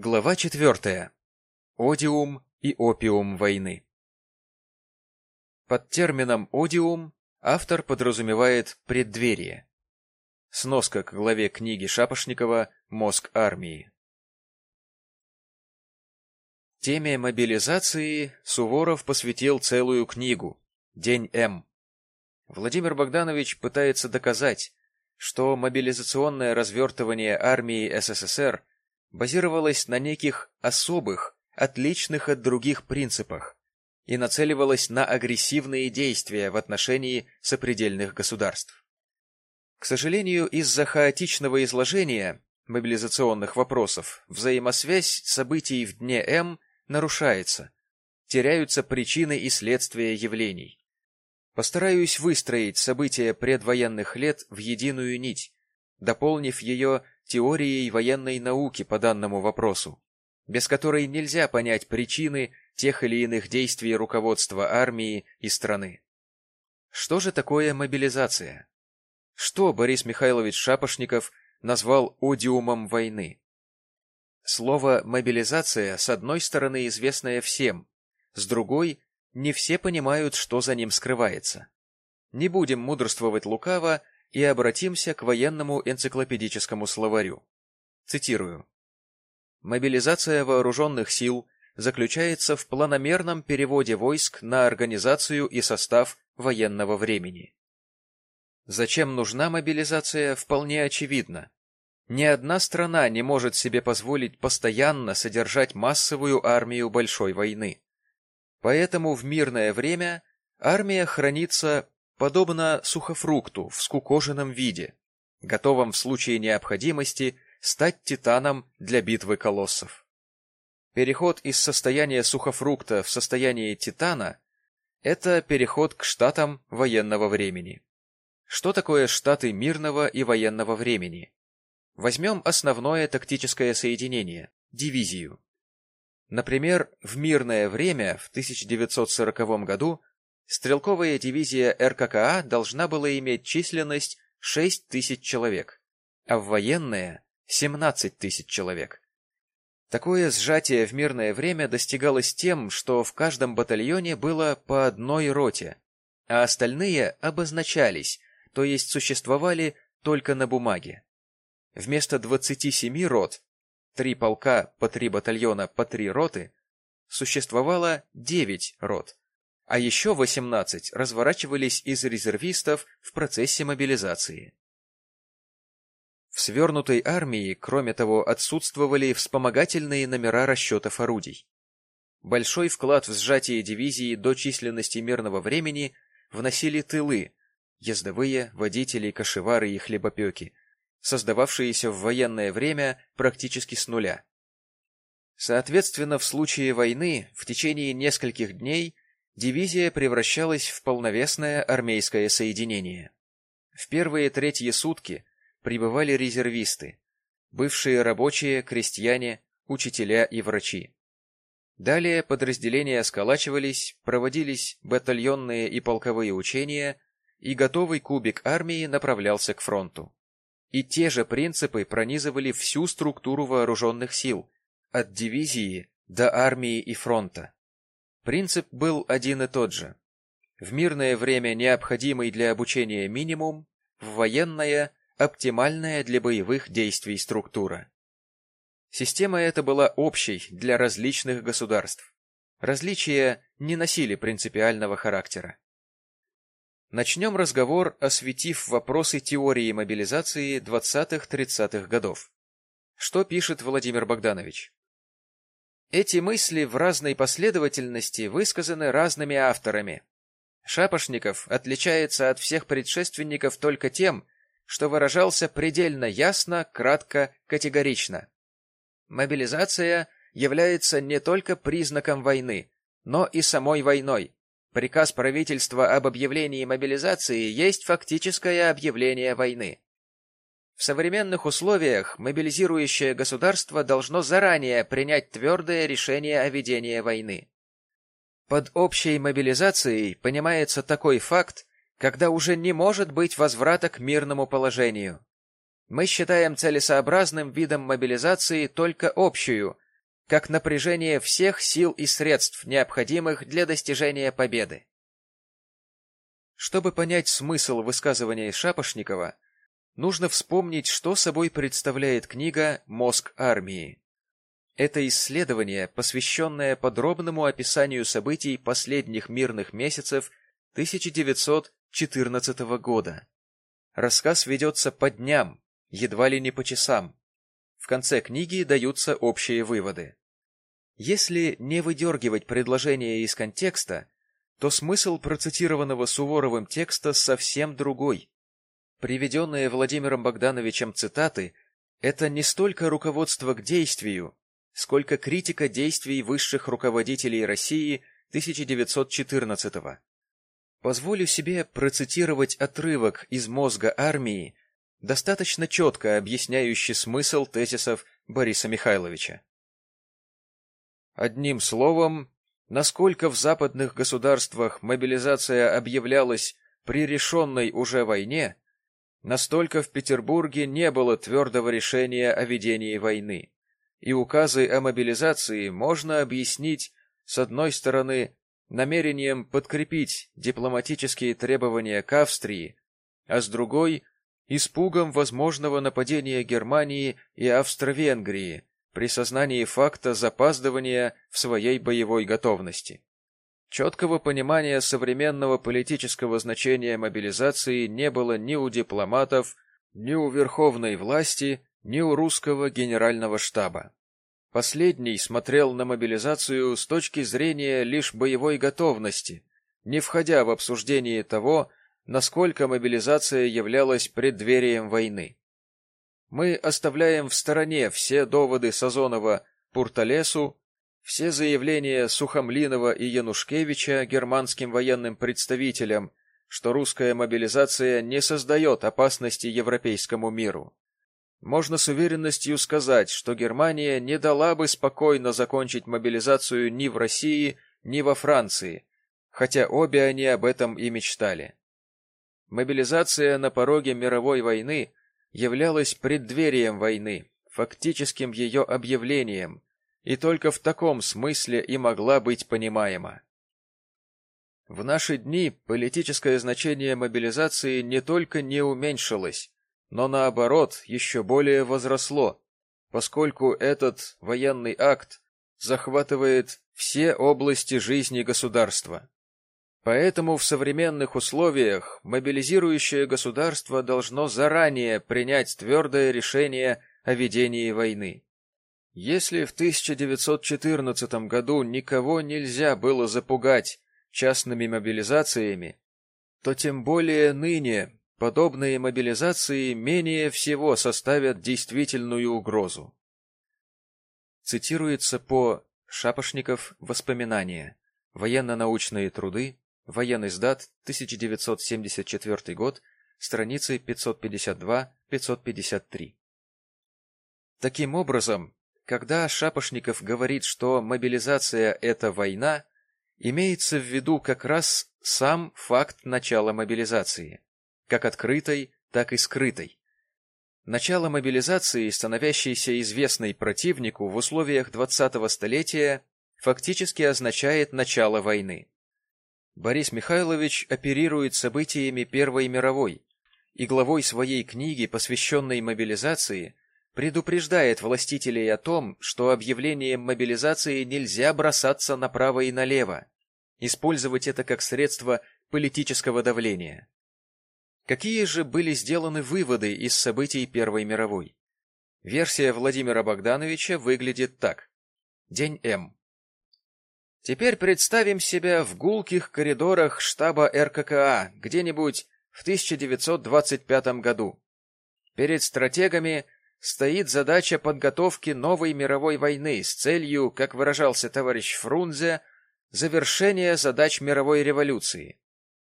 Глава четвертая. Одиум и опиум войны. Под термином «одиум» автор подразумевает преддверие. Сноска к главе книги Шапошникова «Мозг армии». Теме мобилизации Суворов посвятил целую книгу «День М». Владимир Богданович пытается доказать, что мобилизационное развертывание армии СССР базировалось на неких особых, отличных от других принципах и нацеливалось на агрессивные действия в отношении сопредельных государств. К сожалению, из-за хаотичного изложения мобилизационных вопросов взаимосвязь событий в дне М нарушается, теряются причины и следствия явлений. Постараюсь выстроить события предвоенных лет в единую нить, дополнив ее теорией военной науки по данному вопросу, без которой нельзя понять причины тех или иных действий руководства армии и страны. Что же такое мобилизация? Что Борис Михайлович Шапошников назвал одиумом войны? Слово «мобилизация» с одной стороны известное всем, с другой не все понимают, что за ним скрывается. Не будем мудрствовать лукаво и обратимся к военному энциклопедическому словарю. Цитирую. Мобилизация вооруженных сил заключается в планомерном переводе войск на организацию и состав военного времени. Зачем нужна мобилизация, вполне очевидно. Ни одна страна не может себе позволить постоянно содержать массовую армию большой войны. Поэтому в мирное время армия хранится подобно сухофрукту в скукоженном виде, готовом в случае необходимости стать титаном для битвы колоссов. Переход из состояния сухофрукта в состояние титана – это переход к штатам военного времени. Что такое штаты мирного и военного времени? Возьмем основное тактическое соединение – дивизию. Например, в мирное время в 1940 году стрелковая дивизия РККА должна была иметь численность 6 тысяч человек, а в военное – 17 тысяч человек. Такое сжатие в мирное время достигалось тем, что в каждом батальоне было по одной роте, а остальные обозначались, то есть существовали только на бумаге. Вместо 27 рот три полка по три батальона по три роты, существовало девять рот, а еще восемнадцать разворачивались из резервистов в процессе мобилизации. В свернутой армии, кроме того, отсутствовали вспомогательные номера расчетов орудий. Большой вклад в сжатие дивизии до численности мирного времени вносили тылы, ездовые, водители, кошевары и хлебопеки, создававшиеся в военное время практически с нуля. Соответственно, в случае войны в течение нескольких дней дивизия превращалась в полновесное армейское соединение. В первые третьи сутки прибывали резервисты, бывшие рабочие, крестьяне, учителя и врачи. Далее подразделения сколачивались, проводились батальонные и полковые учения, и готовый кубик армии направлялся к фронту. И те же принципы пронизывали всю структуру вооруженных сил, от дивизии до армии и фронта. Принцип был один и тот же. В мирное время необходимый для обучения минимум, в военное – оптимальная для боевых действий структура. Система эта была общей для различных государств. Различия не носили принципиального характера. Начнем разговор, осветив вопросы теории мобилизации 20-30-х годов. Что пишет Владимир Богданович? Эти мысли в разной последовательности высказаны разными авторами. Шапошников отличается от всех предшественников только тем, что выражался предельно ясно, кратко, категорично. Мобилизация является не только признаком войны, но и самой войной. Приказ правительства об объявлении мобилизации есть фактическое объявление войны. В современных условиях мобилизирующее государство должно заранее принять твердое решение о ведении войны. Под общей мобилизацией понимается такой факт, когда уже не может быть возврата к мирному положению. Мы считаем целесообразным видом мобилизации только общую, как напряжение всех сил и средств, необходимых для достижения победы. Чтобы понять смысл высказывания Шапошникова, нужно вспомнить, что собой представляет книга «Мозг армии». Это исследование, посвященное подробному описанию событий последних мирных месяцев 1914 года. Рассказ ведется по дням, едва ли не по часам. В конце книги даются общие выводы. Если не выдергивать предложение из контекста, то смысл процитированного Суворовым текста совсем другой. Приведенные Владимиром Богдановичем цитаты – это не столько руководство к действию, сколько критика действий высших руководителей России 1914 -го. Позволю себе процитировать отрывок из мозга армии, достаточно четко объясняющий смысл тезисов Бориса Михайловича. Одним словом, насколько в западных государствах мобилизация объявлялась при решенной уже войне, настолько в Петербурге не было твердого решения о ведении войны и указы о мобилизации можно объяснить, с одной стороны, намерением подкрепить дипломатические требования к Австрии, а с другой — испугом возможного нападения Германии и Австро-Венгрии при сознании факта запаздывания в своей боевой готовности. Четкого понимания современного политического значения мобилизации не было ни у дипломатов, ни у верховной власти, ни у русского генерального штаба. Последний смотрел на мобилизацию с точки зрения лишь боевой готовности, не входя в обсуждение того, насколько мобилизация являлась преддверием войны. Мы оставляем в стороне все доводы Сазонова Пурталесу, все заявления Сухомлинова и Янушкевича германским военным представителям, что русская мобилизация не создает опасности европейскому миру. Можно с уверенностью сказать, что Германия не дала бы спокойно закончить мобилизацию ни в России, ни во Франции, хотя обе они об этом и мечтали. Мобилизация на пороге мировой войны являлась преддверием войны, фактическим ее объявлением, и только в таком смысле и могла быть понимаема. В наши дни политическое значение мобилизации не только не уменьшилось, но наоборот еще более возросло, поскольку этот военный акт захватывает все области жизни государства. Поэтому в современных условиях мобилизирующее государство должно заранее принять твердое решение о ведении войны. Если в 1914 году никого нельзя было запугать частными мобилизациями, то тем более ныне подобные мобилизации менее всего составят действительную угрозу. Цитируется по Шапошников «Воспоминания. Военно-научные труды. Военный сдат. 1974 год. Страницы 552-553». Таким образом, когда Шапошников говорит, что мобилизация – это война, имеется в виду как раз сам факт начала мобилизации – как открытой, так и скрытой. Начало мобилизации, становящейся известной противнику в условиях 20-го столетия, фактически означает начало войны. Борис Михайлович оперирует событиями Первой мировой и главой своей книги, посвященной мобилизации, предупреждает властителей о том, что объявлением мобилизации нельзя бросаться направо и налево, использовать это как средство политического давления. Какие же были сделаны выводы из событий Первой мировой? Версия Владимира Богдановича выглядит так. День М. Теперь представим себя в гулких коридорах штаба РККА где-нибудь в 1925 году. Перед стратегами стоит задача подготовки новой мировой войны с целью, как выражался товарищ Фрунзе, завершения задач мировой революции.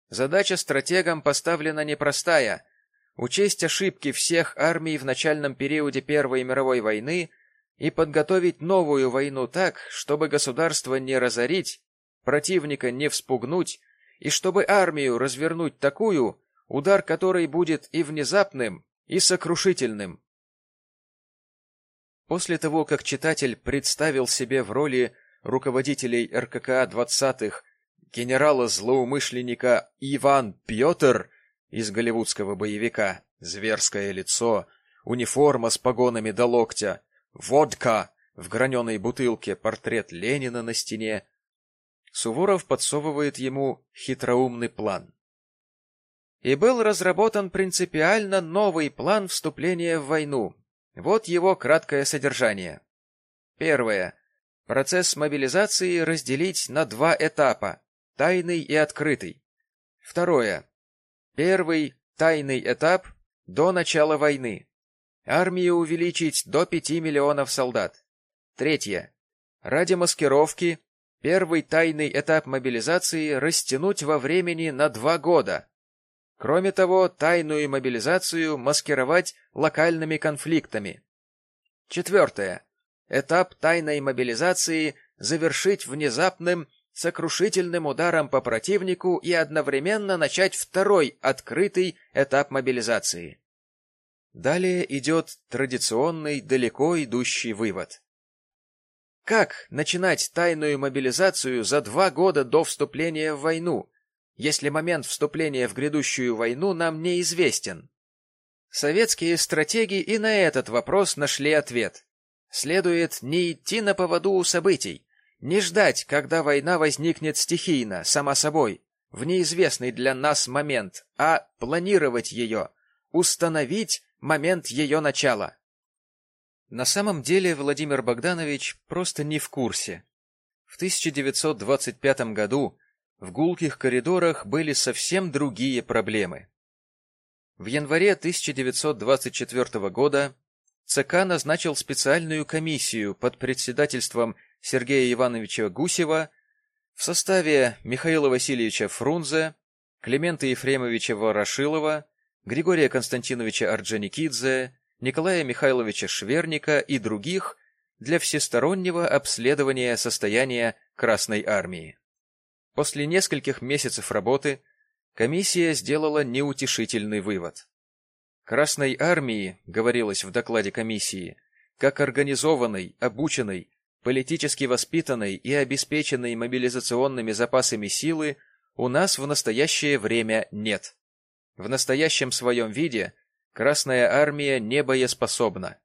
Задача стратегам поставлена непростая — учесть ошибки всех армий в начальном периоде Первой мировой войны и подготовить новую войну так, чтобы государство не разорить, противника не вспугнуть, и чтобы армию развернуть такую, удар которой будет и внезапным, и сокрушительным. После того, как читатель представил себе в роли руководителей РККА 20-х генерала-злоумышленника Иван Пьотр из голливудского боевика «Зверское лицо», униформа с погонами до локтя, водка в граненой бутылке, портрет Ленина на стене, Суворов подсовывает ему хитроумный план. И был разработан принципиально новый план вступления в войну. Вот его краткое содержание. Первое. Процесс мобилизации разделить на два этапа – тайный и открытый. Второе. Первый, тайный этап – до начала войны. Армию увеличить до 5 миллионов солдат. Третье. Ради маскировки первый тайный этап мобилизации растянуть во времени на два года. Кроме того, тайную мобилизацию маскировать локальными конфликтами. Четвертое. Этап тайной мобилизации завершить внезапным, сокрушительным ударом по противнику и одновременно начать второй открытый этап мобилизации. Далее идет традиционный далеко идущий вывод. Как начинать тайную мобилизацию за два года до вступления в войну, если момент вступления в грядущую войну нам неизвестен? Советские стратеги и на этот вопрос нашли ответ. Следует не идти на поводу у событий, не ждать, когда война возникнет стихийно, сама собой, в неизвестный для нас момент, а планировать ее, установить момент ее начала. На самом деле Владимир Богданович просто не в курсе. В 1925 году в гулких коридорах были совсем другие проблемы. В январе 1924 года ЦК назначил специальную комиссию под председательством Сергея Ивановича Гусева в составе Михаила Васильевича Фрунзе, Климента Ефремовича Ворошилова, Григория Константиновича Орджоникидзе, Николая Михайловича Шверника и других для всестороннего обследования состояния Красной Армии. После нескольких месяцев работы комиссия сделала неутешительный вывод. Красной Армии, говорилось в докладе комиссии, как организованной, обученной, политически воспитанной и обеспеченной мобилизационными запасами силы у нас в настоящее время нет. В настоящем своем виде Красная армия не боеспособна.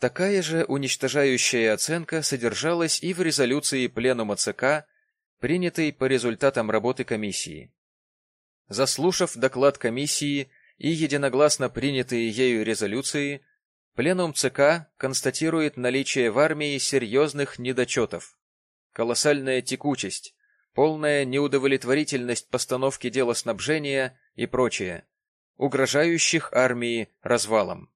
Такая же уничтожающая оценка содержалась и в резолюции Пленума ЦК, принятой по результатам работы комиссии. Заслушав доклад комиссии и единогласно принятые ею резолюции, Пленум ЦК констатирует наличие в армии серьезных недочетов, колоссальная текучесть, полная неудовлетворительность постановки дела снабжения и прочее, угрожающих армии развалом.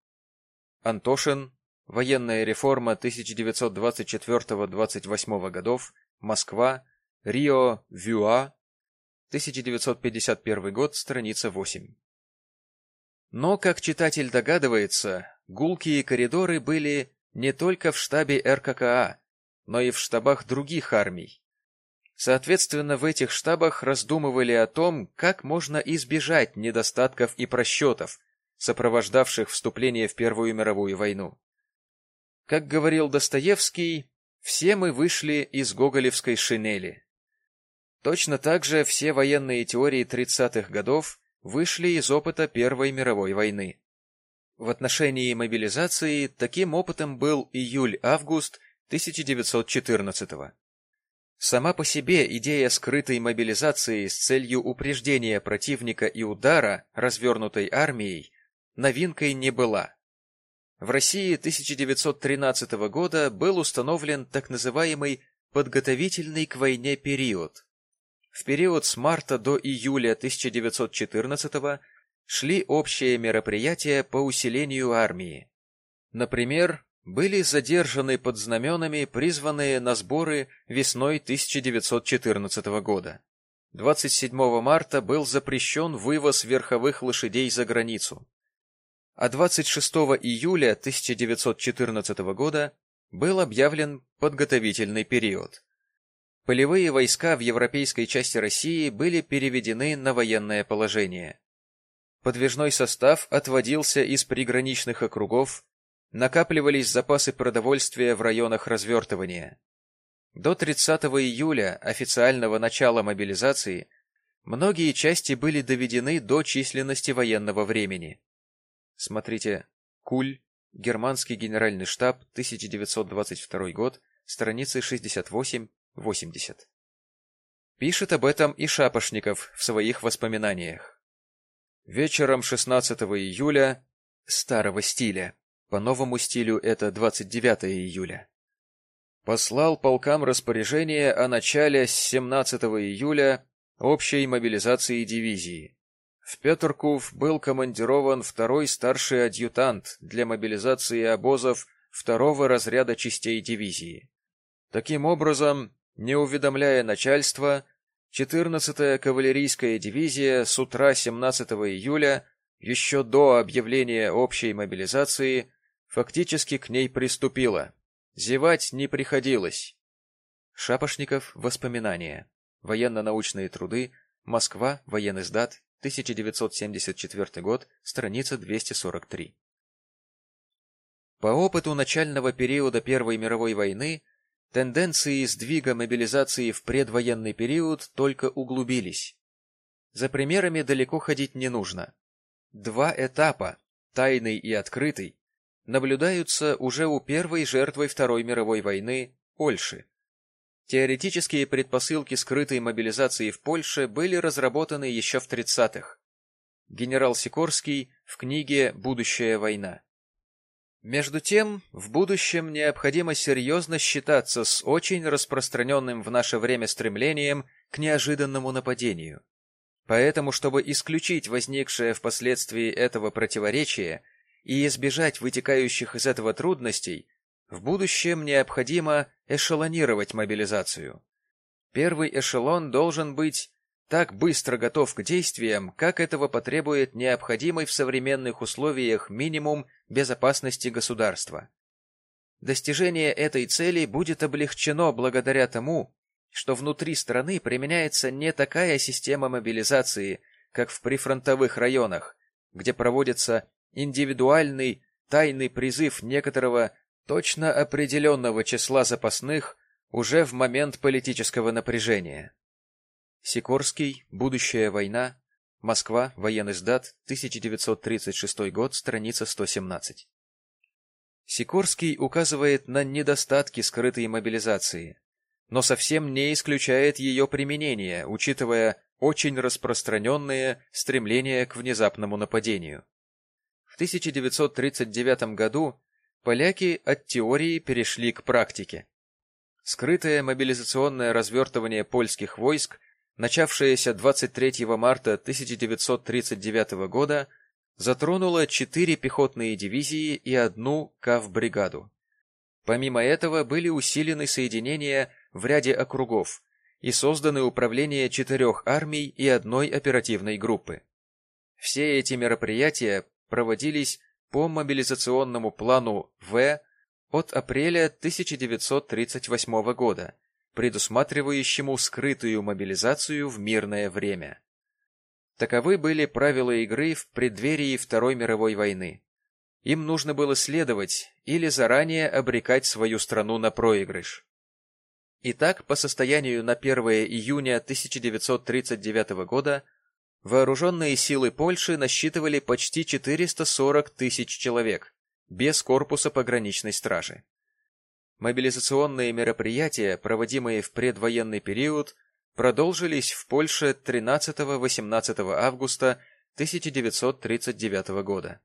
Антошин. Военная реформа 1924-28 годов. Москва. Рио. Вюа. 1951 год, страница 8. Но, как читатель догадывается, гулкие коридоры были не только в штабе РККА, но и в штабах других армий. Соответственно, в этих штабах раздумывали о том, как можно избежать недостатков и просчетов, сопровождавших вступление в Первую мировую войну. Как говорил Достоевский, все мы вышли из гоголевской шинели. Точно так же все военные теории 30-х годов вышли из опыта Первой мировой войны. В отношении мобилизации таким опытом был июль-август 1914 года. Сама по себе идея скрытой мобилизации с целью упреждения противника и удара развернутой армией новинкой не была. В России 1913 года был установлен так называемый подготовительный к войне период. В период с марта до июля 1914 шли общие мероприятия по усилению армии. Например, были задержаны под знаменами, призванные на сборы весной 1914 года. 27 марта был запрещен вывоз верховых лошадей за границу. А 26 июля 1914 года был объявлен подготовительный период. Полевые войска в европейской части России были переведены на военное положение. Подвижной состав отводился из приграничных округов накапливались запасы продовольствия в районах развертывания. До 30 июля, официального начала мобилизации, многие части были доведены до численности военного времени. Смотрите Куль, Германский генеральный штаб, 1922 год, страницы 68-80. Пишет об этом и Шапошников в своих воспоминаниях. Вечером 16 июля старого стиля, по новому стилю это 29 июля, послал полкам распоряжение о начале с 17 июля общей мобилизации дивизии. В Петрков был командирован второй старший адъютант для мобилизации обозов второго разряда частей дивизии. Таким образом, не уведомляя начальства, 14-я кавалерийская дивизия с утра 17 июля, еще до объявления общей мобилизации, фактически к ней приступила. Зевать не приходилось. Шапошников. Воспоминания. Военно-научные труды. Москва. Военный сдат. 1974 год. Страница 243. По опыту начального периода Первой мировой войны тенденции сдвига мобилизации в предвоенный период только углубились. За примерами далеко ходить не нужно. Два этапа, тайный и открытый, наблюдаются уже у первой жертвы Второй мировой войны – Польши. Теоретические предпосылки скрытой мобилизации в Польше были разработаны еще в 30-х. Генерал Сикорский в книге «Будущая война». Между тем, в будущем необходимо серьезно считаться с очень распространенным в наше время стремлением к неожиданному нападению. Поэтому, чтобы исключить возникшее впоследствии этого противоречия и избежать вытекающих из этого трудностей, в будущем необходимо эшелонировать мобилизацию. Первый эшелон должен быть так быстро готов к действиям, как этого потребует необходимый в современных условиях минимум безопасности государства. Достижение этой цели будет облегчено благодаря тому, что внутри страны применяется не такая система мобилизации, как в прифронтовых районах, где проводится индивидуальный тайный призыв некоторого точно определенного числа запасных уже в момент политического напряжения. Сикорский, Будущая война, Москва, военный сдат, 1936 год, страница 117. Сикорский указывает на недостатки скрытой мобилизации, но совсем не исключает ее применение, учитывая очень распространенные стремления к внезапному нападению. В 1939 году поляки от теории перешли к практике. Скрытое мобилизационное развертывание польских войск начавшаяся 23 марта 1939 года, затронула четыре пехотные дивизии и одну КАВ-бригаду. Помимо этого были усилены соединения в ряде округов и созданы управления четырех армий и одной оперативной группы. Все эти мероприятия проводились по мобилизационному плану В от апреля 1938 года предусматривающему скрытую мобилизацию в мирное время. Таковы были правила игры в преддверии Второй мировой войны. Им нужно было следовать или заранее обрекать свою страну на проигрыш. Итак, по состоянию на 1 июня 1939 года вооруженные силы Польши насчитывали почти 440 тысяч человек, без корпуса пограничной стражи. Мобилизационные мероприятия, проводимые в предвоенный период, продолжились в Польше 13-18 августа 1939 года.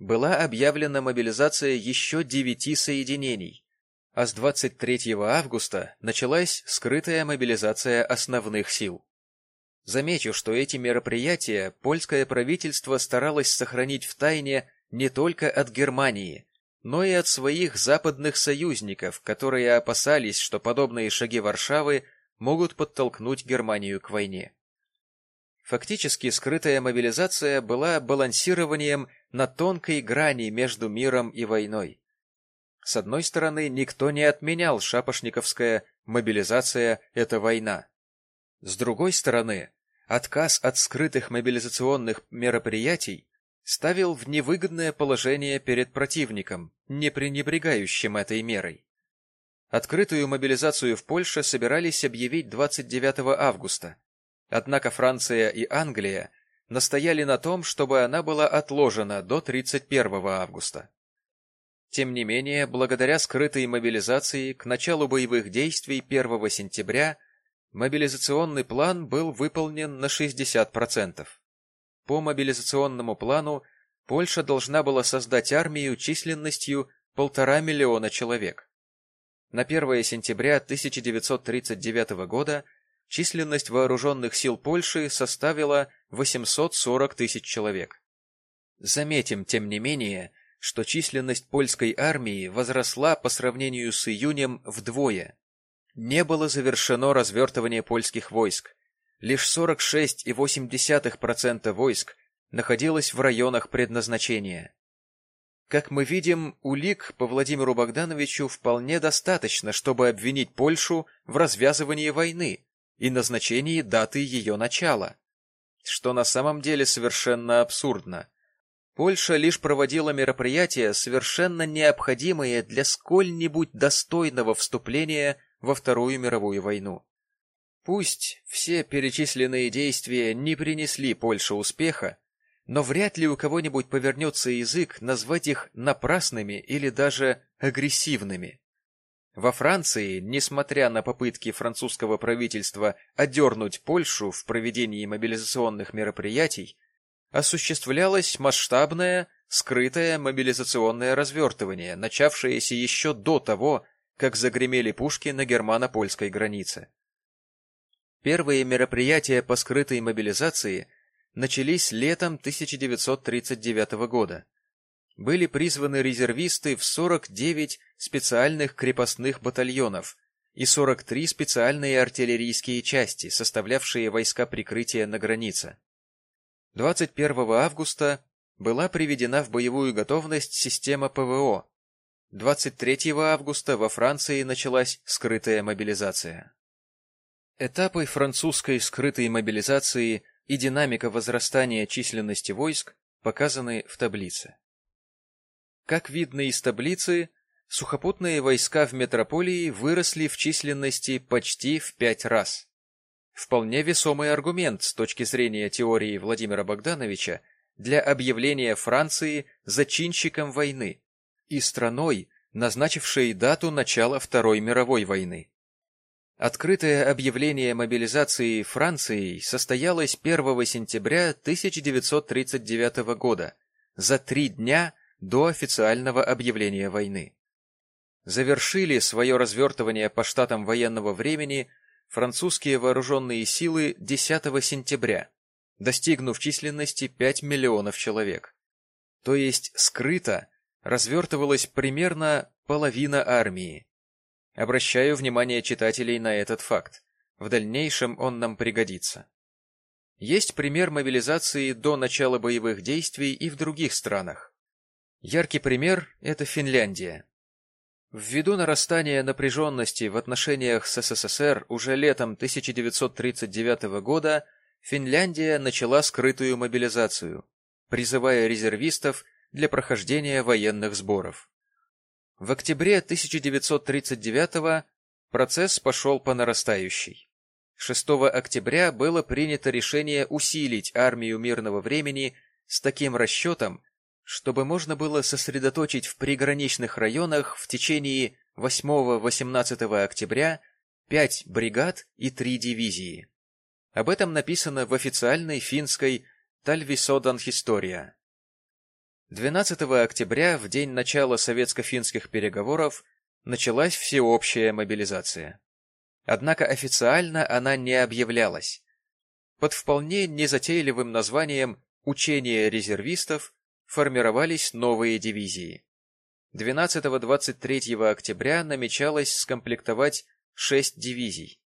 Была объявлена мобилизация еще девяти соединений, а с 23 августа началась скрытая мобилизация основных сил. Замечу, что эти мероприятия польское правительство старалось сохранить в тайне не только от Германии, но и от своих западных союзников, которые опасались, что подобные шаги Варшавы могут подтолкнуть Германию к войне. Фактически скрытая мобилизация была балансированием на тонкой грани между миром и войной. С одной стороны, никто не отменял шапошниковская «мобилизация – это война». С другой стороны, отказ от скрытых мобилизационных мероприятий ставил в невыгодное положение перед противником, не пренебрегающим этой мерой. Открытую мобилизацию в Польше собирались объявить 29 августа, однако Франция и Англия настояли на том, чтобы она была отложена до 31 августа. Тем не менее, благодаря скрытой мобилизации к началу боевых действий 1 сентября мобилизационный план был выполнен на 60%. По мобилизационному плану Польша должна была создать армию численностью полтора миллиона человек. На 1 сентября 1939 года численность вооруженных сил Польши составила 840 тысяч человек. Заметим, тем не менее, что численность польской армии возросла по сравнению с июнем вдвое. Не было завершено развертывание польских войск. Лишь 46,8% войск находилось в районах предназначения. Как мы видим, улик по Владимиру Богдановичу вполне достаточно, чтобы обвинить Польшу в развязывании войны и назначении даты ее начала, что на самом деле совершенно абсурдно. Польша лишь проводила мероприятия, совершенно необходимые для сколь-нибудь достойного вступления во Вторую мировую войну. Пусть все перечисленные действия не принесли Польше успеха, но вряд ли у кого-нибудь повернется язык назвать их напрасными или даже агрессивными. Во Франции, несмотря на попытки французского правительства одернуть Польшу в проведении мобилизационных мероприятий, осуществлялось масштабное, скрытое мобилизационное развертывание, начавшееся еще до того, как загремели пушки на германо-польской границе. Первые мероприятия по скрытой мобилизации начались летом 1939 года. Были призваны резервисты в 49 специальных крепостных батальонов и 43 специальные артиллерийские части, составлявшие войска прикрытия на границе. 21 августа была приведена в боевую готовность система ПВО. 23 августа во Франции началась скрытая мобилизация. Этапы французской скрытой мобилизации и динамика возрастания численности войск показаны в таблице. Как видно из таблицы, сухопутные войска в метрополии выросли в численности почти в пять раз. Вполне весомый аргумент с точки зрения теории Владимира Богдановича для объявления Франции зачинщиком войны и страной, назначившей дату начала Второй мировой войны. Открытое объявление мобилизации Францией состоялось 1 сентября 1939 года, за три дня до официального объявления войны. Завершили свое развертывание по штатам военного времени французские вооруженные силы 10 сентября, достигнув численности 5 миллионов человек. То есть скрыто развертывалась примерно половина армии. Обращаю внимание читателей на этот факт. В дальнейшем он нам пригодится. Есть пример мобилизации до начала боевых действий и в других странах. Яркий пример – это Финляндия. Ввиду нарастания напряженности в отношениях с СССР уже летом 1939 года Финляндия начала скрытую мобилизацию, призывая резервистов для прохождения военных сборов. В октябре 1939 процесс пошел по нарастающей. 6 октября было принято решение усилить армию мирного времени с таким расчетом, чтобы можно было сосредоточить в приграничных районах в течение 8-18 октября 5 бригад и 3 дивизии. Об этом написано в официальной финской Тальвисодан Historia. 12 октября, в день начала советско-финских переговоров, началась всеобщая мобилизация. Однако официально она не объявлялась. Под вполне незатейливым названием «Учение резервистов» формировались новые дивизии. 12-23 октября намечалось скомплектовать шесть дивизий.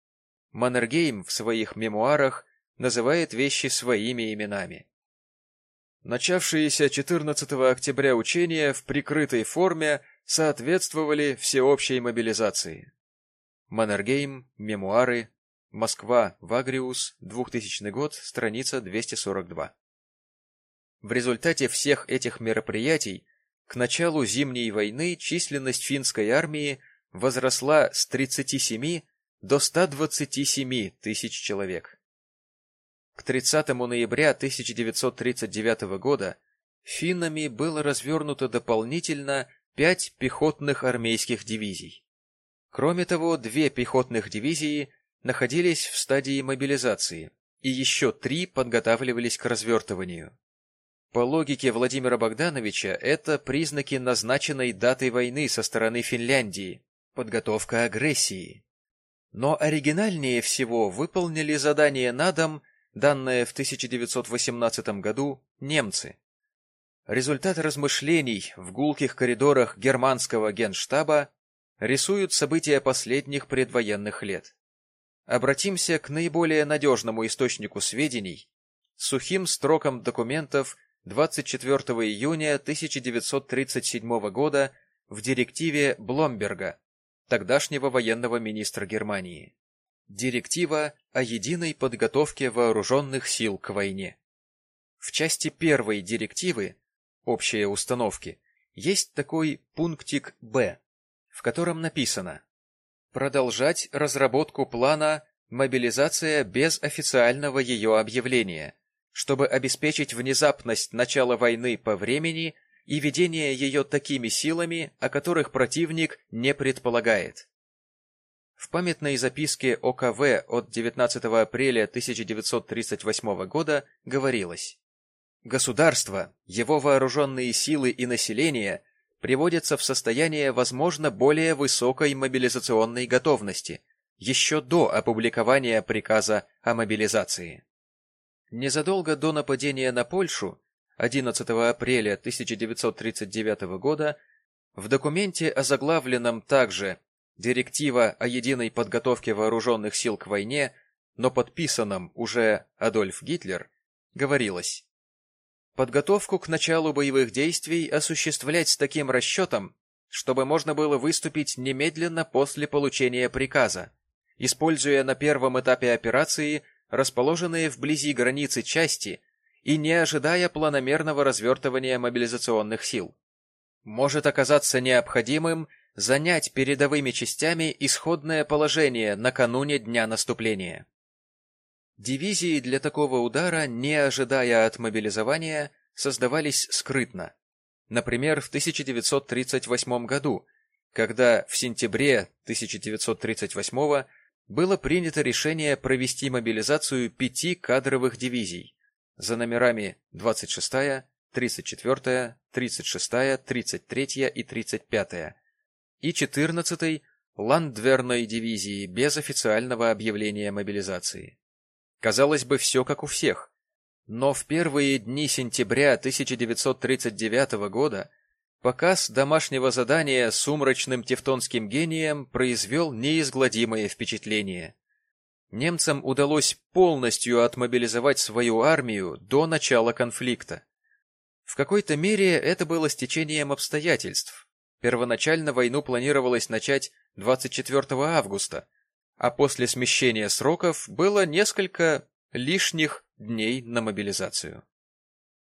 Маннергейм в своих мемуарах называет вещи своими именами. Начавшиеся 14 октября учения в прикрытой форме соответствовали всеобщей мобилизации. Маннергейм, мемуары, Москва, Вагриус, 2000 год, страница 242. В результате всех этих мероприятий к началу Зимней войны численность финской армии возросла с 37 до 127 тысяч человек. К 30 ноября 1939 года финнами было развернуто дополнительно пять пехотных армейских дивизий. Кроме того, две пехотных дивизии находились в стадии мобилизации, и еще три подготавливались к развертыванию. По логике Владимира Богдановича, это признаки назначенной даты войны со стороны Финляндии, подготовка агрессии. Но оригинальнее всего выполнили задание на дом, данное в 1918 году, немцы. Результат размышлений в гулких коридорах германского генштаба рисуют события последних предвоенных лет. Обратимся к наиболее надежному источнику сведений, сухим строкам документов 24 июня 1937 года в директиве Бломберга, тогдашнего военного министра Германии. Директива о единой подготовке вооруженных сил к войне. В части первой директивы «Общие установки» есть такой пунктик «Б», в котором написано «Продолжать разработку плана «Мобилизация без официального ее объявления», чтобы обеспечить внезапность начала войны по времени и ведение ее такими силами, о которых противник не предполагает. В памятной записке ОКВ от 19 апреля 1938 года говорилось «Государство, его вооруженные силы и население приводятся в состояние, возможно, более высокой мобилизационной готовности, еще до опубликования приказа о мобилизации». Незадолго до нападения на Польшу, 11 апреля 1939 года, в документе, озаглавленном также «Директива о единой подготовке вооруженных сил к войне», но подписанном уже Адольф Гитлер, говорилось «Подготовку к началу боевых действий осуществлять с таким расчетом, чтобы можно было выступить немедленно после получения приказа, используя на первом этапе операции расположенные вблизи границы части и не ожидая планомерного развертывания мобилизационных сил. Может оказаться необходимым занять передовыми частями исходное положение накануне дня наступления. Дивизии для такого удара, не ожидая от мобилизования, создавались скрытно. Например, в 1938 году, когда в сентябре 1938 было принято решение провести мобилизацию пяти кадровых дивизий за номерами 26-я, 34-я, 36-я, 33-я и 35-я и 14-й ландверной дивизии без официального объявления мобилизации. Казалось бы, все как у всех. Но в первые дни сентября 1939 года Показ домашнего задания сумрачным тевтонским гением произвел неизгладимое впечатление. Немцам удалось полностью отмобилизовать свою армию до начала конфликта. В какой-то мере это было стечением обстоятельств. Первоначально войну планировалось начать 24 августа, а после смещения сроков было несколько лишних дней на мобилизацию.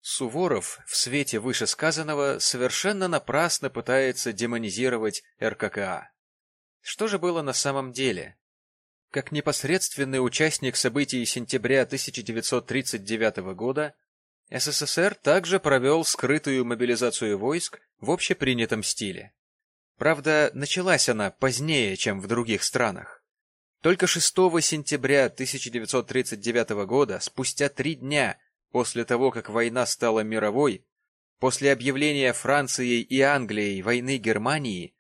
Суворов в свете вышесказанного совершенно напрасно пытается демонизировать РККА. Что же было на самом деле? Как непосредственный участник событий сентября 1939 года, СССР также провел скрытую мобилизацию войск в общепринятом стиле. Правда, началась она позднее, чем в других странах. Только 6 сентября 1939 года, спустя три дня После того, как война стала мировой, после объявления Францией и Англией войны Германии,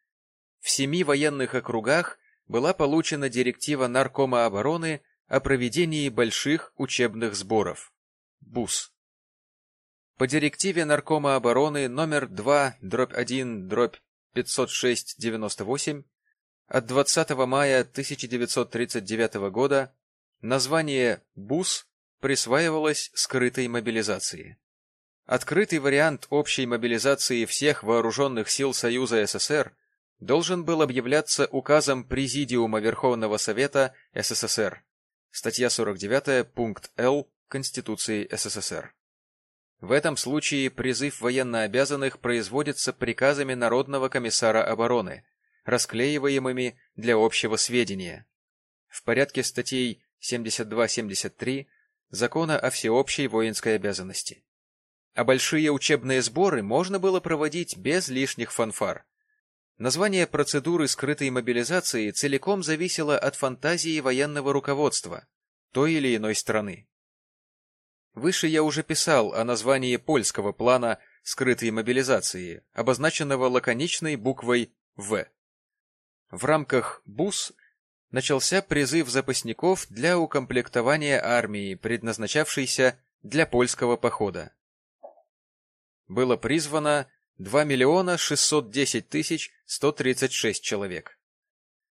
в семи военных округах была получена директива Наркома обороны о проведении больших учебных сборов. БУС. По директиве Наркома обороны номер 2 дробь 1 дробь 506-98 от 20 мая 1939 года название БУС присваивалась скрытой мобилизации. Открытый вариант общей мобилизации всех вооруженных сил Союза СССР должен был объявляться указом Президиума Верховного Совета СССР. Статья 49, пункт Л Конституции СССР. В этом случае призыв военнообязанных производится приказами Народного комиссара обороны, расклеиваемыми для общего сведения. В порядке статей 72-73 Закона о всеобщей воинской обязанности. А большие учебные сборы можно было проводить без лишних фанфар. Название процедуры скрытой мобилизации целиком зависело от фантазии военного руководства той или иной страны. Выше я уже писал о названии польского плана скрытой мобилизации, обозначенного лаконичной буквой «В». В рамках БУС начался призыв запасников для укомплектования армии, предназначавшейся для польского похода. Было призвано 2 миллиона 610 тысяч 136 человек.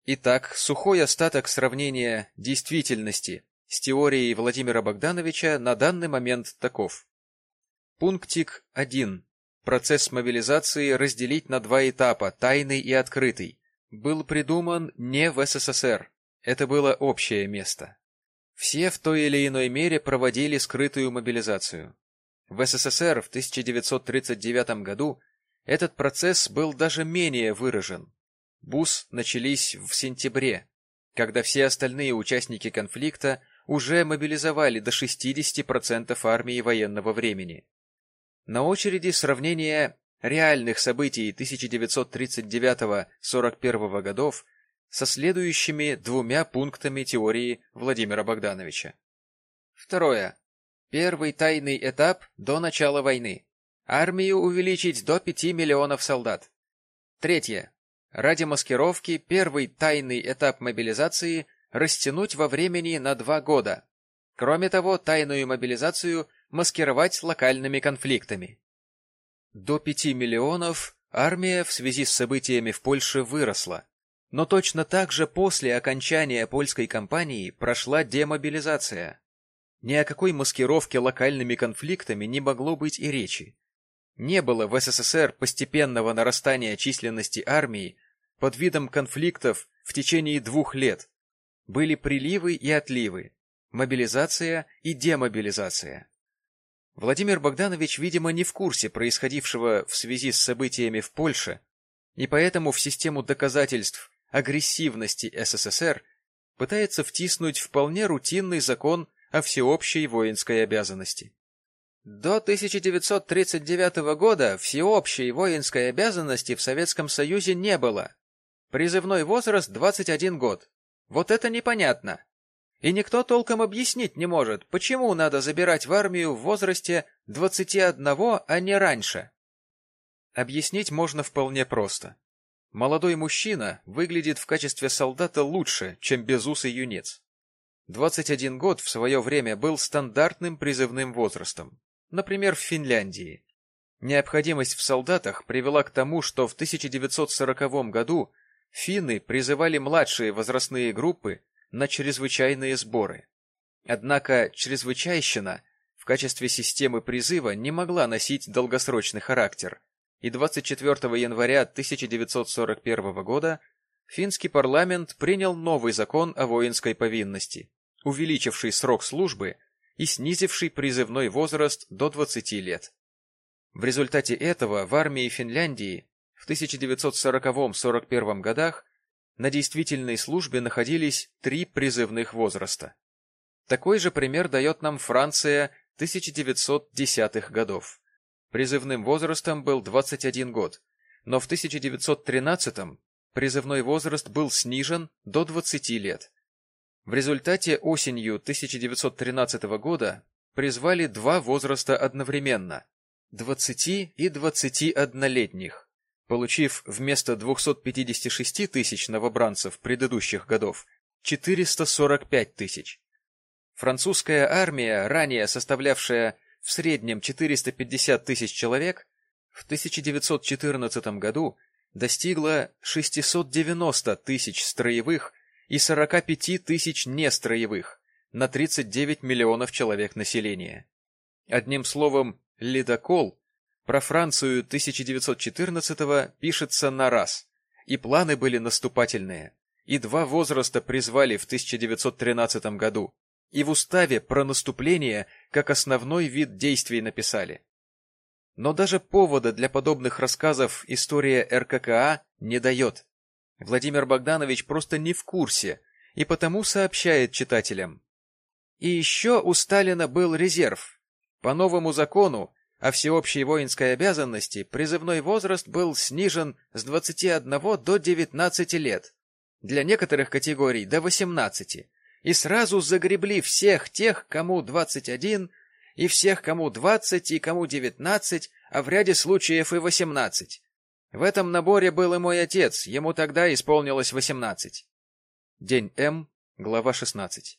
Итак, сухой остаток сравнения действительности с теорией Владимира Богдановича на данный момент таков. Пунктик 1. Процесс мобилизации разделить на два этапа, тайный и открытый, был придуман не в СССР. Это было общее место. Все в той или иной мере проводили скрытую мобилизацию. В СССР в 1939 году этот процесс был даже менее выражен. БУС начались в сентябре, когда все остальные участники конфликта уже мобилизовали до 60% армии военного времени. На очереди сравнение реальных событий 1939-41 годов со следующими двумя пунктами теории Владимира Богдановича. Второе. Первый тайный этап до начала войны. Армию увеличить до 5 миллионов солдат. Третье. Ради маскировки первый тайный этап мобилизации растянуть во времени на два года. Кроме того, тайную мобилизацию маскировать локальными конфликтами. До пяти миллионов армия в связи с событиями в Польше выросла. Но точно так же после окончания польской кампании прошла демобилизация. Ни о какой маскировке локальными конфликтами не могло быть и речи. Не было в СССР постепенного нарастания численности армии под видом конфликтов в течение двух лет, были приливы и отливы, мобилизация и демобилизация. Владимир Богданович, видимо, не в курсе происходившего в связи с событиями в Польше, и поэтому в систему доказательств агрессивности СССР пытается втиснуть вполне рутинный закон о всеобщей воинской обязанности. До 1939 года всеобщей воинской обязанности в Советском Союзе не было. Призывной возраст 21 год. Вот это непонятно. И никто толком объяснить не может, почему надо забирать в армию в возрасте 21, а не раньше. Объяснить можно вполне просто. Молодой мужчина выглядит в качестве солдата лучше, чем безусый юнец. 21 год в свое время был стандартным призывным возрастом. Например, в Финляндии. Необходимость в солдатах привела к тому, что в 1940 году финны призывали младшие возрастные группы на чрезвычайные сборы. Однако чрезвычайщина в качестве системы призыва не могла носить долгосрочный характер, и 24 января 1941 года финский парламент принял новый закон о воинской повинности, увеличивший срок службы и снизивший призывной возраст до 20 лет. В результате этого в армии Финляндии в 1940-41 годах на действительной службе находились три призывных возраста. Такой же пример дает нам Франция 1910-х годов. Призывным возрастом был 21 год, но в 1913-м призывной возраст был снижен до 20 лет. В результате осенью 1913 года призвали два возраста одновременно – 20 и 21-летних получив вместо 256 тысяч новобранцев предыдущих годов 445 тысяч. Французская армия, ранее составлявшая в среднем 450 тысяч человек, в 1914 году достигла 690 тысяч строевых и 45 тысяч нестроевых на 39 миллионов человек населения. Одним словом, ледокол про Францию 1914-го пишется на раз, и планы были наступательные. И два возраста призвали в 1913 году, и в уставе про наступление как основной вид действий написали. Но даже повода для подобных рассказов история РККА не дает. Владимир Богданович просто не в курсе и потому сообщает читателям. И еще у Сталина был резерв. По новому закону о всеобщей воинской обязанности призывной возраст был снижен с 21 до 19 лет, для некоторых категорий до 18, и сразу загребли всех тех, кому 21, и всех, кому 20 и кому 19, а в ряде случаев и 18. В этом наборе был и мой отец, ему тогда исполнилось 18. День М, глава 16.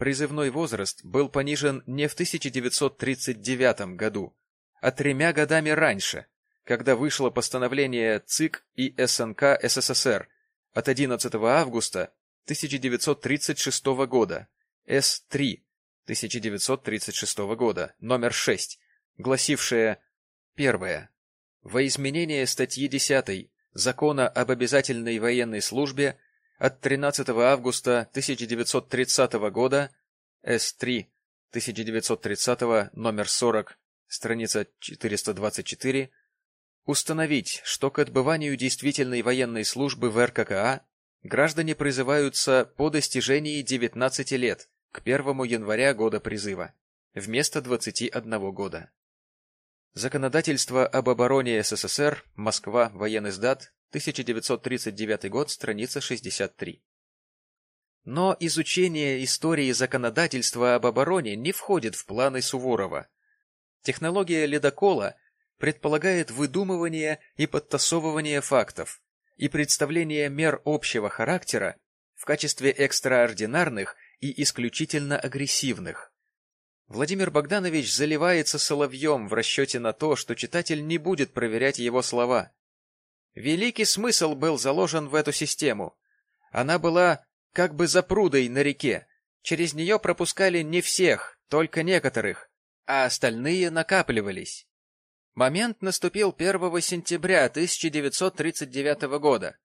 Призывной возраст был понижен не в 1939 году, а тремя годами раньше, когда вышло постановление ЦИК и СНК СССР от 11 августа 1936 года, С-3 1936 года, номер 6, гласившее первое. Во изменение статьи 10 Закона об обязательной военной службе от 13 августа 1930 года С3 1930 номер 40 страница 424 установить, что к отбыванию действительной военной службы в РККА граждане призываются по достижении 19 лет к 1 января года призыва вместо 21 года. Законодательство об обороне СССР, Москва, военный сдат, 1939 год, страница 63. Но изучение истории законодательства об обороне не входит в планы Суворова. Технология ледокола предполагает выдумывание и подтасовывание фактов и представление мер общего характера в качестве экстраординарных и исключительно агрессивных. Владимир Богданович заливается соловьем в расчете на то, что читатель не будет проверять его слова. Великий смысл был заложен в эту систему. Она была как бы запрудой на реке. Через нее пропускали не всех, только некоторых, а остальные накапливались. Момент наступил 1 сентября 1939 года.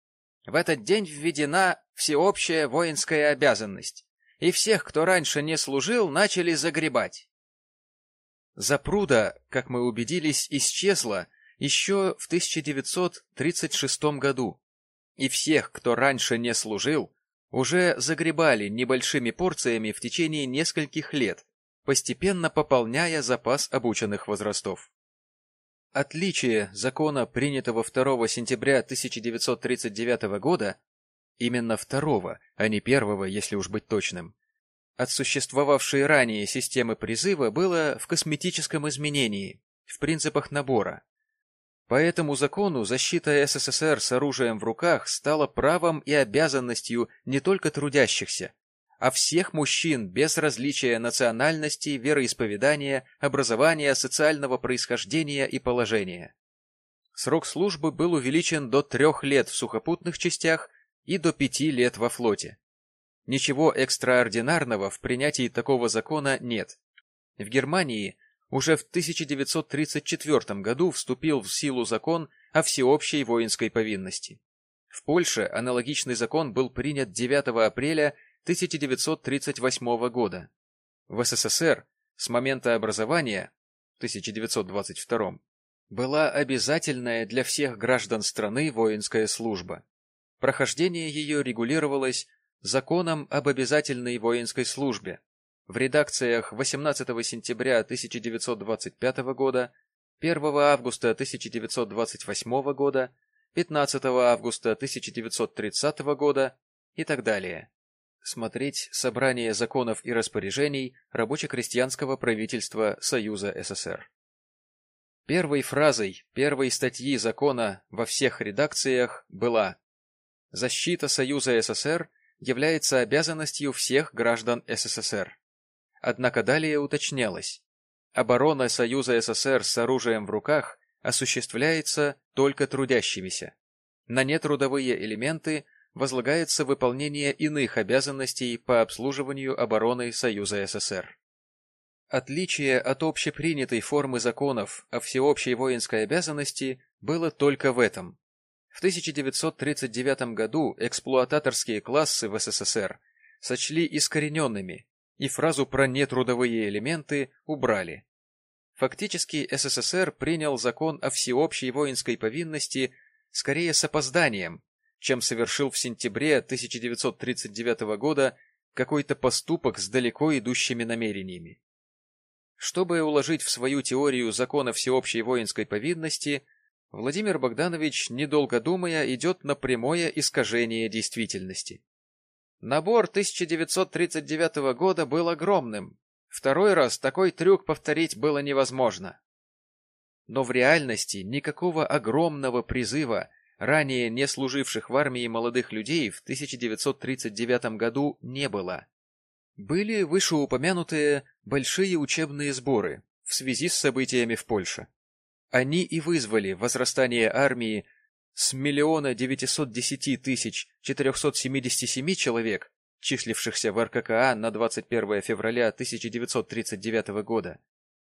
В этот день введена всеобщая воинская обязанность и всех, кто раньше не служил, начали загребать. Запруда, как мы убедились, исчезла еще в 1936 году, и всех, кто раньше не служил, уже загребали небольшими порциями в течение нескольких лет, постепенно пополняя запас обученных возрастов. Отличие закона, принятого 2 сентября 1939 года, Именно второго, а не первого, если уж быть точным. От существовавшей ранее системы призыва было в косметическом изменении, в принципах набора. По этому закону защита СССР с оружием в руках стала правом и обязанностью не только трудящихся, а всех мужчин без различия национальности, вероисповедания, образования, социального происхождения и положения. Срок службы был увеличен до трех лет в сухопутных частях и до пяти лет во флоте. Ничего экстраординарного в принятии такого закона нет. В Германии уже в 1934 году вступил в силу закон о всеобщей воинской повинности. В Польше аналогичный закон был принят 9 апреля 1938 года. В СССР с момента образования 1922 была обязательная для всех граждан страны воинская служба. Прохождение ее регулировалось законом об обязательной воинской службе в редакциях 18 сентября 1925 года, 1 августа 1928 года, 15 августа 1930 года и так далее. Смотреть Собрание законов и распоряжений рабоче-крестьянского правительства Союза СССР. Первой фразой первой статьи закона во всех редакциях была Защита Союза СССР является обязанностью всех граждан СССР. Однако далее уточнялось, оборона Союза СССР с оружием в руках осуществляется только трудящимися. На нетрудовые элементы возлагается выполнение иных обязанностей по обслуживанию обороны Союза СССР. Отличие от общепринятой формы законов о всеобщей воинской обязанности было только в этом. В 1939 году эксплуататорские классы в СССР сочли искорененными, и фразу про нетрудовые элементы убрали. Фактически СССР принял закон о всеобщей воинской повинности скорее с опозданием, чем совершил в сентябре 1939 года какой-то поступок с далеко идущими намерениями. Чтобы уложить в свою теорию закона всеобщей воинской повинности, Владимир Богданович, недолго думая, идет на прямое искажение действительности. Набор 1939 года был огромным. Второй раз такой трюк повторить было невозможно. Но в реальности никакого огромного призыва ранее не служивших в армии молодых людей в 1939 году не было. Были вышеупомянутые большие учебные сборы в связи с событиями в Польше. Они и вызвали возрастание армии с миллиона девятисот десяти тысяч четырехсот семидесяти семи человек, числившихся в РККА на 21 февраля 1939 года,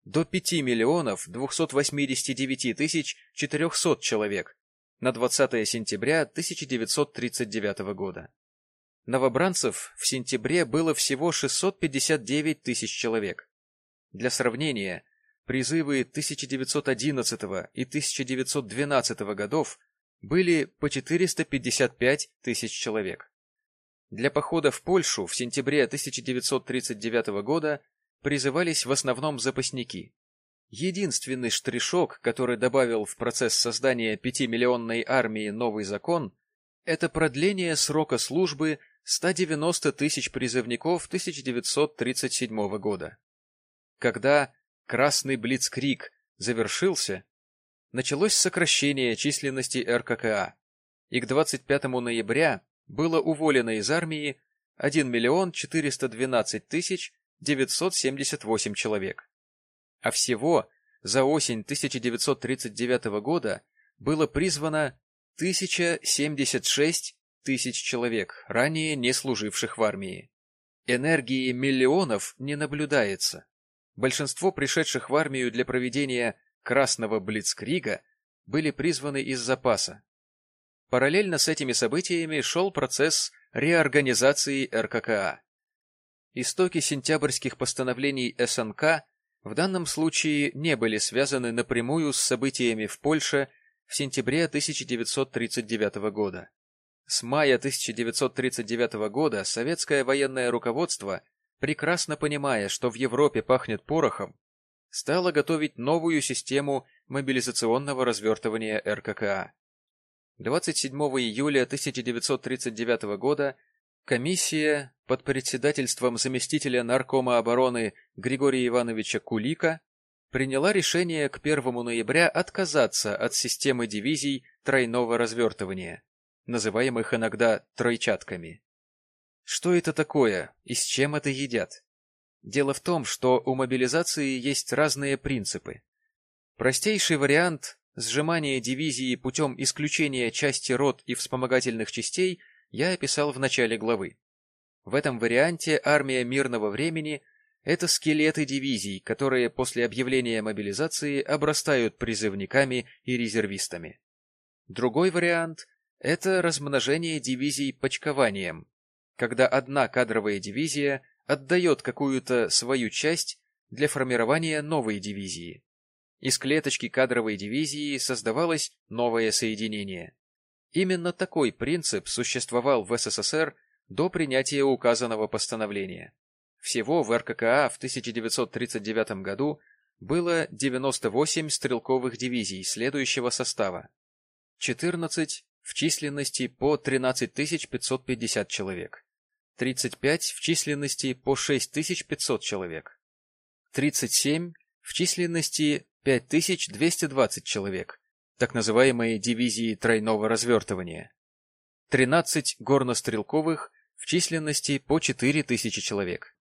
до пяти миллионов двухсот восьмидесяти девяти тысяч четырехсот человек на 20 сентября 1939 года. Новобранцев в сентябре было всего 659 тысяч человек. Для сравнения, призывы 1911 и 1912 годов были по 455 тысяч человек. Для похода в Польшу в сентябре 1939 года призывались в основном запасники. Единственный штришок, который добавил в процесс создания пятимиллионной армии новый закон, это продление срока службы 190 тысяч призывников 1937 года. Когда Красный Блицкрик завершился, началось сокращение численности РККА, и к 25 ноября было уволено из армии 1 миллион 412 тысяч 978 человек. А всего за осень 1939 года было призвано 1076 тысяч человек, ранее не служивших в армии. Энергии миллионов не наблюдается. Большинство пришедших в армию для проведения Красного Блицкрига были призваны из запаса. Параллельно с этими событиями шел процесс реорганизации РККА. Истоки сентябрьских постановлений СНК в данном случае не были связаны напрямую с событиями в Польше в сентябре 1939 года. С мая 1939 года советское военное руководство, прекрасно понимая, что в Европе пахнет порохом, стало готовить новую систему мобилизационного развертывания РККА. 27 июля 1939 года комиссия под председательством заместителя наркома обороны Григория Ивановича Кулика приняла решение к 1 ноября отказаться от системы дивизий тройного развертывания, называемых иногда тройчатками. Что это такое и с чем это едят? Дело в том, что у мобилизации есть разные принципы. Простейший вариант – сжимание дивизии путем исключения части рот и вспомогательных частей – я описал в начале главы. В этом варианте армия мирного времени – это скелеты дивизий, которые после объявления мобилизации обрастают призывниками и резервистами. Другой вариант – это размножение дивизий почкованием, когда одна кадровая дивизия отдает какую-то свою часть для формирования новой дивизии. Из клеточки кадровой дивизии создавалось новое соединение. Именно такой принцип существовал в СССР до принятия указанного постановления. Всего в РККА в 1939 году было 98 стрелковых дивизий следующего состава. 14 в численности по 13 550 человек. 35 в численности по 6500 человек. 37 в численности 5220 человек, так называемые дивизии тройного развертывания. 13 горнострелковых в численности по 4000 человек.